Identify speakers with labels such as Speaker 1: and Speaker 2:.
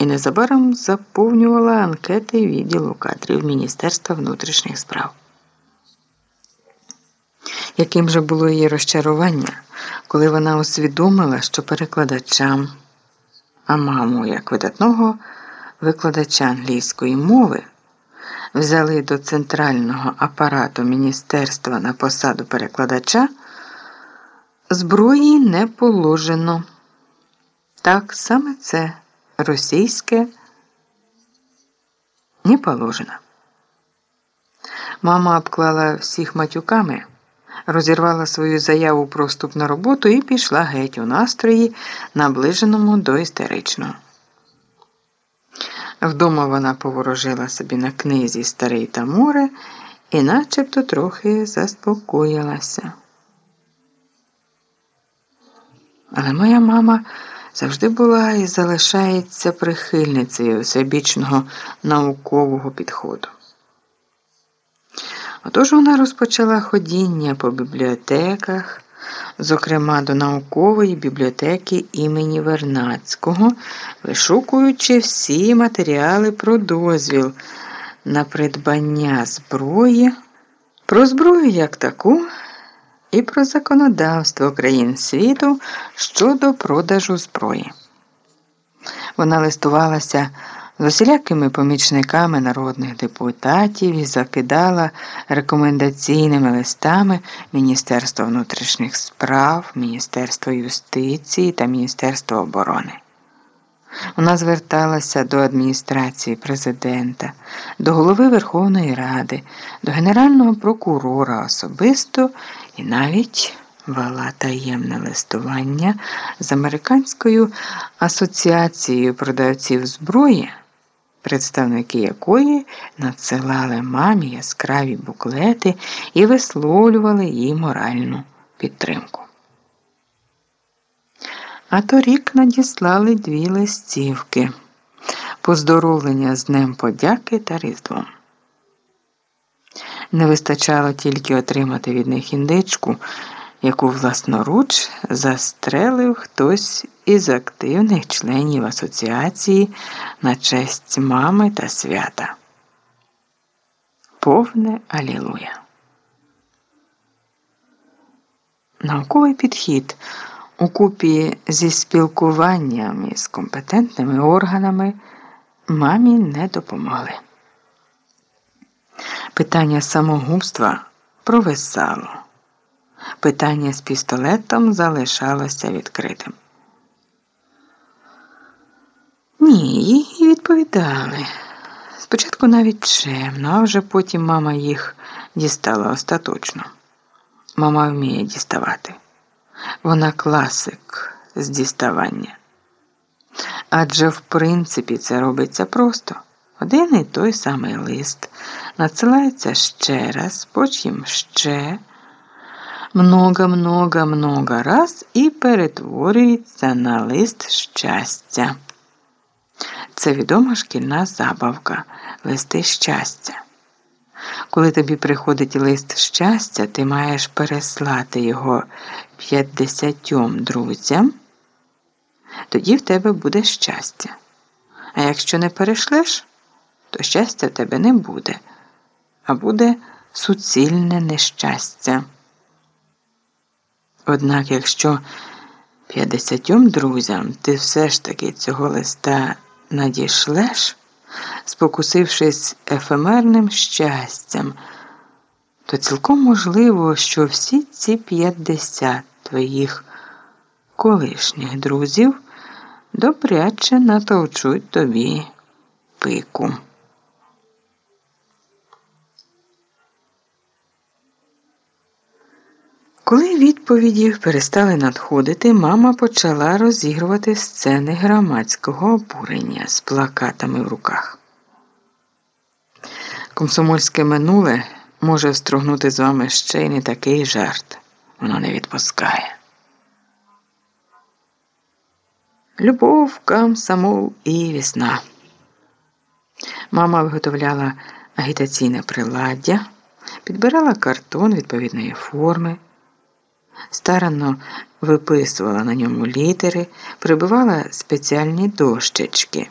Speaker 1: і незабаром заповнювала анкети відділу кадрів Міністерства внутрішніх справ. Яким же було її розчарування, коли вона усвідомила, що перекладачам, а маму як видатного викладача англійської мови взяли до центрального апарату міністерства на посаду перекладача, зброї не положено. Так саме це російське не положено. Мама обклала всіх матюками, розірвала свою заяву про вступ на роботу і пішла геть у настрої, наближеному до істеричного. Вдома вона поворожила собі на книзі Старий та море і начебто трохи заспокоїлася. Але моя мама завжди була і залишається прихильницею всебічного наукового підходу. Отож вона розпочала ходіння по бібліотеках, зокрема до наукової бібліотеки імені Вернацького, вишукуючи всі матеріали про дозвіл на придбання зброї, про зброю як таку і про законодавство країн світу щодо продажу зброї. Вона листувалася з усілякими помічниками народних депутатів і закидала рекомендаційними листами Міністерство внутрішніх справ, Міністерство юстиції та Міністерство оборони. Вона зверталася до адміністрації президента, до голови Верховної Ради, до Генерального прокурора особисто і навіть вела таємне листування з Американською асоціацією продавців зброї, представники якої надсилали мамі яскраві буклети і висловлювали їй моральну підтримку. А торік надіслали дві листівки поздоровлення з Днем Подяки та Різдвом. Не вистачало тільки отримати від них індичку, яку власноруч застрелив хтось із активних членів асоціації на честь мами та свята. Повне Алілуя. Науковий підхід у купі зі спілкуванням із компетентними органами мамі не допомогли. Питання самогубства провисало. Питання з пістолетом залишалося відкритим. Ні, їй відповідали. Спочатку навіть чемно, а вже потім мама їх дістала остаточно. Мама вміє діставати. Вона класик з діставання. Адже в принципі це робиться просто. Один і той самий лист надсилається ще раз, потім ще много-много-много раз і перетворюється на лист щастя. Це відома шкільна забавка, листи щастя. Коли тобі приходить лист щастя, ти маєш переслати його 50 друзям, тоді в тебе буде щастя. А якщо не перешлеш, то щастя в тебе не буде, а буде суцільне нещастя. Однак, якщо 50 друзям ти все ж таки цього листа надішлеш, спокусившись ефемерним щастям, то цілком можливо, що всі ці 50 твоїх колишніх друзів добряче натовчуть тобі пику. Коли відповіді перестали надходити, мама почала розігрувати сцени громадського обурення з плакатами в руках. Комсомольське минуле може встрогнути з вами ще й не такий жарт. Воно не відпускає. Любов, комсомол і весна. Мама виготовляла агітаційне приладдя, підбирала картон відповідної форми старанно виписувала на ньому літери, прибивала спеціальні дощечки.